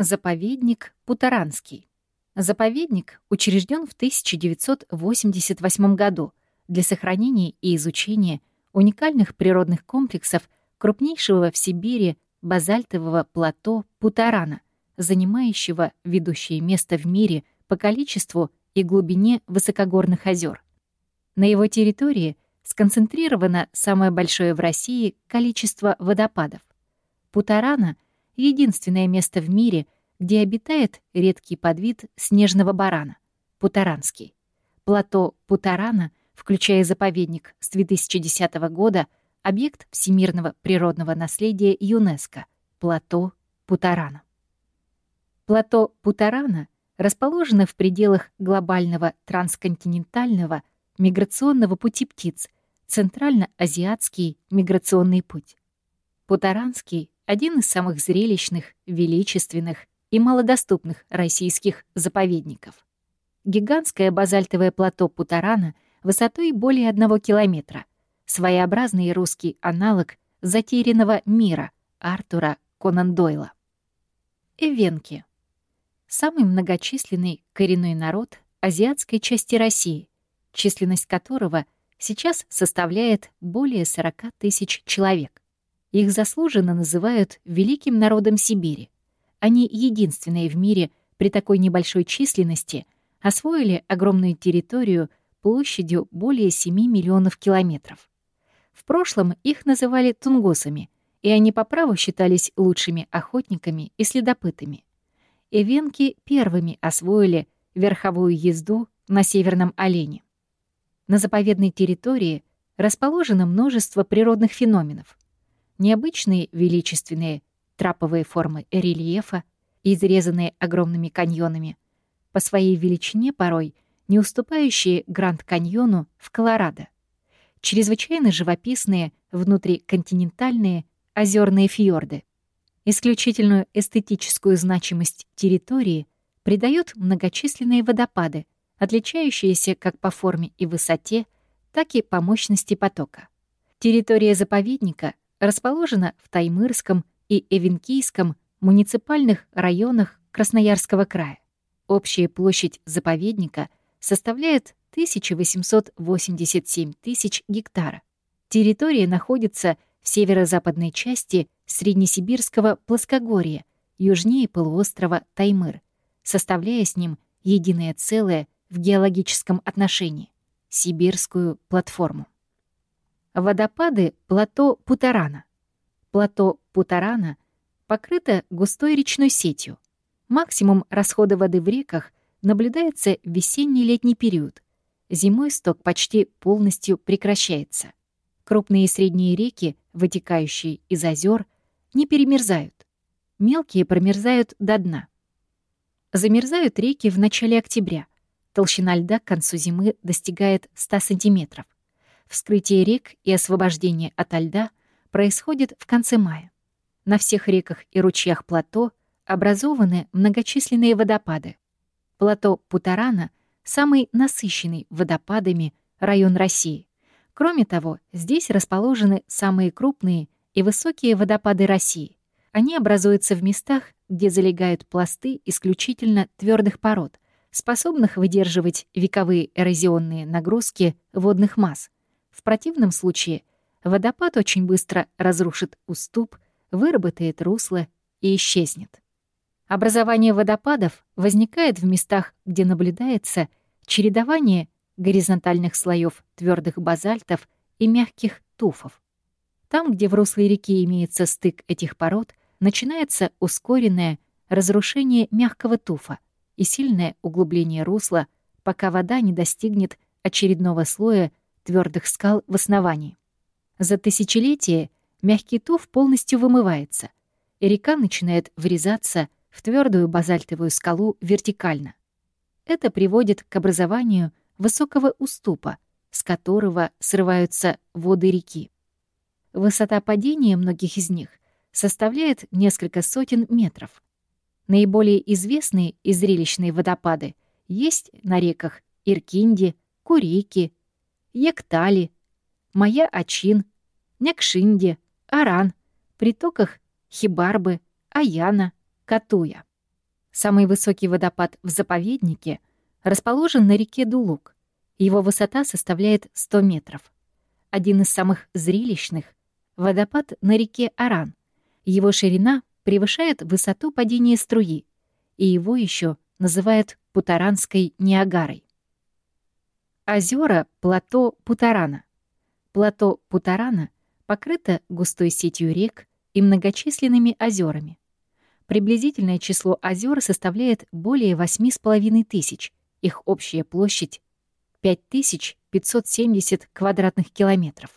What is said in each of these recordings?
Заповедник Путаранский. Заповедник учрежден в 1988 году для сохранения и изучения уникальных природных комплексов крупнейшего в Сибири базальтового плато Путарана, занимающего ведущее место в мире по количеству и глубине высокогорных озер. На его территории сконцентрировано самое большое в России количество водопадов. Путарана — единственное место в мире, где обитает редкий подвид снежного барана — путаранский. Плато Путарана, включая заповедник с 2010 года, объект всемирного природного наследия ЮНЕСКО — плато Путарана. Плато Путарана расположено в пределах глобального трансконтинентального миграционного пути птиц, Центрально-Азиатский миграционный путь. Путаранский один из самых зрелищных, величественных и малодоступных российских заповедников. Гигантское базальтовое плато Путарана высотой более одного километра, своеобразный русский аналог затерянного мира Артура Конан Дойла. Эвенки. Самый многочисленный коренной народ азиатской части России, численность которого сейчас составляет более 40 тысяч человек. Их заслуженно называют великим народом Сибири. Они единственные в мире при такой небольшой численности освоили огромную территорию площадью более 7 миллионов километров. В прошлом их называли тунгусами, и они по праву считались лучшими охотниками и следопытами. Эвенки первыми освоили верховую езду на северном олене. На заповедной территории расположено множество природных феноменов, необычные величественные траповые формы рельефа, изрезанные огромными каньонами, по своей величине порой не уступающие Гранд-каньону в Колорадо, чрезвычайно живописные внутриконтинентальные озерные фьорды. Исключительную эстетическую значимость территории придают многочисленные водопады, отличающиеся как по форме и высоте, так и по мощности потока. Территория заповедника расположена в Таймырском и Эвенкийском муниципальных районах Красноярского края. Общая площадь заповедника составляет 1887 тысяч гектара. Территория находится в северо-западной части Среднесибирского плоскогорья, южнее полуострова Таймыр, составляя с ним единое целое в геологическом отношении — Сибирскую платформу. Водопады плато Путарана. Плато Путарана покрыто густой речной сетью. Максимум расхода воды в реках наблюдается в весенний-летний период. Зимой сток почти полностью прекращается. Крупные и средние реки, вытекающие из озер, не перемерзают. Мелкие промерзают до дна. Замерзают реки в начале октября. Толщина льда к концу зимы достигает 100 сантиметров. Вскрытие рек и освобождение ото льда происходит в конце мая. На всех реках и ручьях плато образованы многочисленные водопады. Плато Путарана — самый насыщенный водопадами район России. Кроме того, здесь расположены самые крупные и высокие водопады России. Они образуются в местах, где залегают пласты исключительно твердых пород, способных выдерживать вековые эрозионные нагрузки водных масс — в противном случае водопад очень быстро разрушит уступ, выработает русло и исчезнет. Образование водопадов возникает в местах, где наблюдается чередование горизонтальных слоев твердых базальтов и мягких туфов. Там, где в русле реки имеется стык этих пород, начинается ускоренное разрушение мягкого туфа и сильное углубление русла, пока вода не достигнет очередного слоя твердых скал в основании. За тысячелетия мягкий туф полностью вымывается, и река начинает врезаться в твердую базальтовую скалу вертикально. Это приводит к образованию высокого уступа, с которого срываются воды реки. Высота падения многих из них составляет несколько сотен метров. Наиболее известные и зрелищные водопады есть на реках Иркинди, Курики, Ектали, Моя Ачин, Някшинде, Аран, притоках Хибарбы, Аяна, Катуя. Самый высокий водопад в заповеднике расположен на реке Дулук. Его высота составляет 100 метров. Один из самых зрелищных — водопад на реке Аран. Его ширина превышает высоту падения струи, и его еще называют Путаранской Ниагарой. Озера плато Путарана. Плато Путарана покрыто густой сетью рек и многочисленными озерами. Приблизительное число озер составляет более 8,5 тысяч. Их общая площадь — 5570 квадратных километров.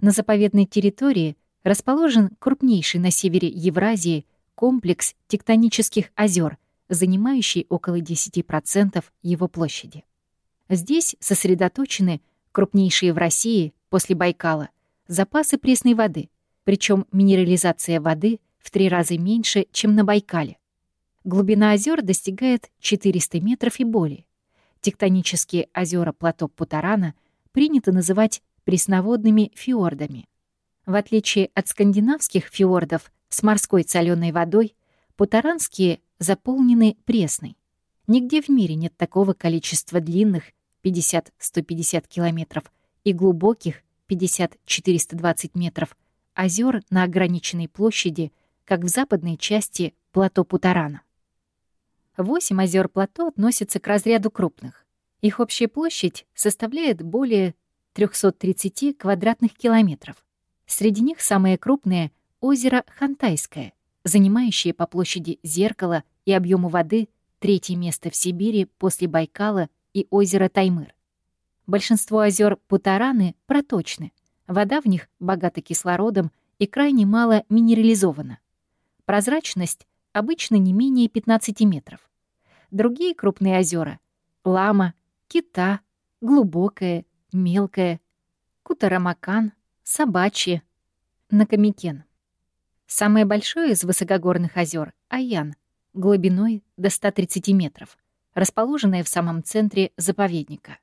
На заповедной территории расположен крупнейший на севере Евразии комплекс тектонических озер, занимающий около 10% его площади. Здесь сосредоточены крупнейшие в России после Байкала запасы пресной воды, причем минерализация воды — в три раза меньше, чем на Байкале. Глубина озер достигает 400 метров и более. Тектонические озера плато Путарана принято называть пресноводными фьордами. В отличие от скандинавских фьордов с морской соленой водой, путаранские заполнены пресной. Нигде в мире нет такого количества длинных 50-150 километров и глубоких 50-420 метров озер на ограниченной площади как в западной части плато Путарана. Восемь озер плато относятся к разряду крупных. Их общая площадь составляет более 330 квадратных километров. Среди них самое крупное — озеро Хантайское, занимающее по площади зеркало и объему воды третье место в Сибири после Байкала и озера Таймыр. Большинство озер Путараны проточны, вода в них богата кислородом и крайне мало минерализована. Прозрачность обычно не менее 15 метров. Другие крупные озера — Лама, Кита, Глубокое, Мелкое, Кутарамакан, Собачье, Накамикен. Самое большое из высокогорных озер — Аян, глубиной до 130 метров, расположенное в самом центре заповедника.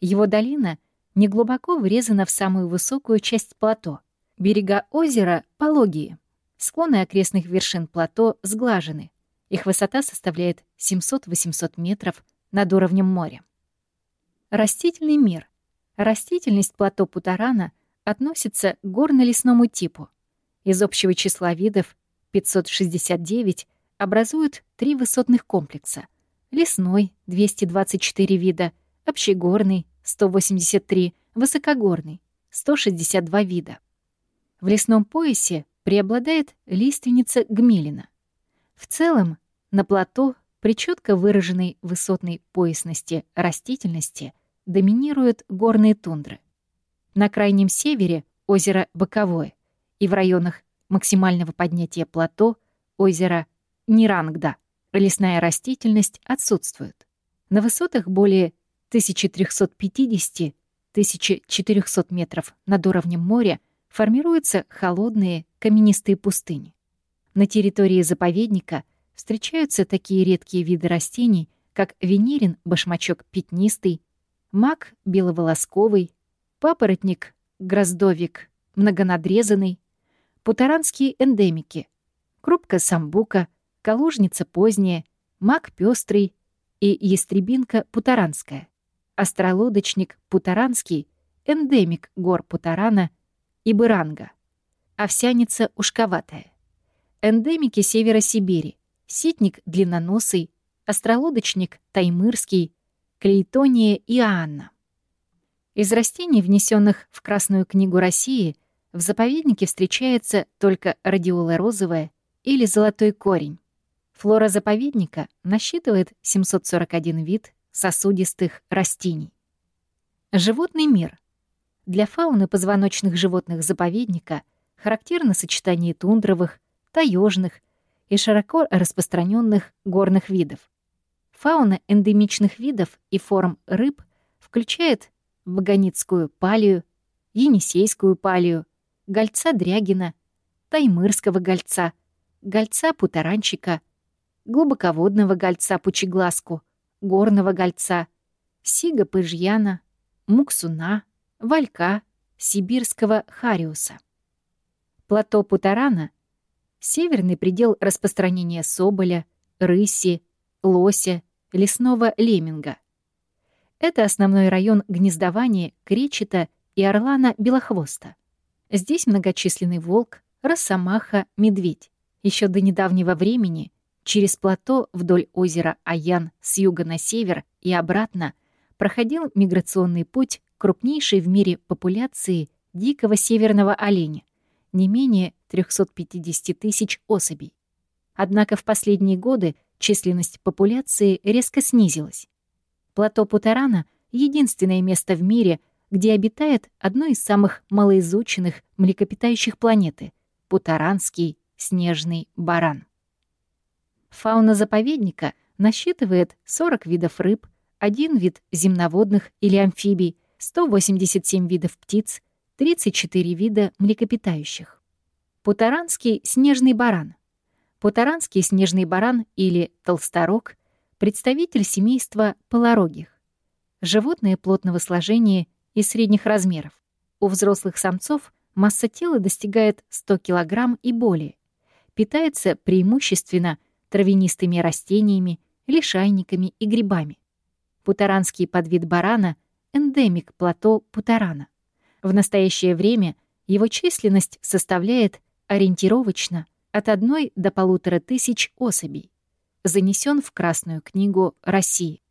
Его долина неглубоко врезана в самую высокую часть плато. Берега озера пологие — Склоны окрестных вершин плато сглажены. Их высота составляет 700-800 метров над уровнем моря. Растительный мир. Растительность плато Путарана относится к горно-лесному типу. Из общего числа видов 569 образуют три высотных комплекса. Лесной — 224 вида, общегорный — 183, высокогорный — 162 вида. В лесном поясе преобладает лиственница гмелина. В целом, на плато при четко выраженной высотной поясности растительности доминируют горные тундры. На крайнем севере — озеро Боковое, и в районах максимального поднятия плато — озеро Нирангда. Лесная растительность отсутствует. На высотах более 1350-1400 метров над уровнем моря формируются холодные каменистые пустыни. На территории заповедника встречаются такие редкие виды растений, как венерин башмачок пятнистый, мак беловолосковый, папоротник гроздовик многонадрезанный, путаранские эндемики, крупка самбука, калужница поздняя, мак пестрый и ястребинка путаранская, остролодочник путаранский, эндемик гор Путарана и Быранга. Овсяница ушковатая. Эндемики севера Сибири. Ситник длинноносый, остролодочник таймырский, клейтония и Анна. Из растений, внесенных в Красную книгу России, в заповеднике встречается только радиола розовая или золотой корень. Флора заповедника насчитывает 741 вид сосудистых растений. Животный мир. Для фауны позвоночных животных заповедника характерно сочетание тундровых, таежных и широко распространенных горных видов. Фауна эндемичных видов и форм рыб включает баганицкую палию, енисейскую палию, гольца дрягина, таймырского гольца, гольца путаранчика, глубоководного гольца пучеглазку, горного гольца, сига пыжьяна, муксуна, валька, сибирского хариуса. Плато Путарана — северный предел распространения соболя, рыси, лося, лесного лемминга. Это основной район гнездования кречета и орлана белохвоста. Здесь многочисленный волк, росомаха, медведь. Еще до недавнего времени через плато вдоль озера Аян с юга на север и обратно проходил миграционный путь крупнейшей в мире популяции дикого северного оленя, не менее 350 тысяч особей. Однако в последние годы численность популяции резко снизилась. Плато Путарана — единственное место в мире, где обитает одно из самых малоизученных млекопитающих планеты — путаранский снежный баран. Фауна заповедника насчитывает 40 видов рыб, один вид земноводных или амфибий, 187 видов птиц, 34 вида млекопитающих. Путаранский снежный баран. Путаранский снежный баран или толсторог — представитель семейства полорогих. Животные плотного сложения и средних размеров. У взрослых самцов масса тела достигает 100 кг и более. Питается преимущественно травянистыми растениями, лишайниками и грибами. Путаранский подвид барана — эндемик плато Путарана. В настоящее время его численность составляет ориентировочно от одной до полутора тысяч особей. Занесен в Красную книгу России.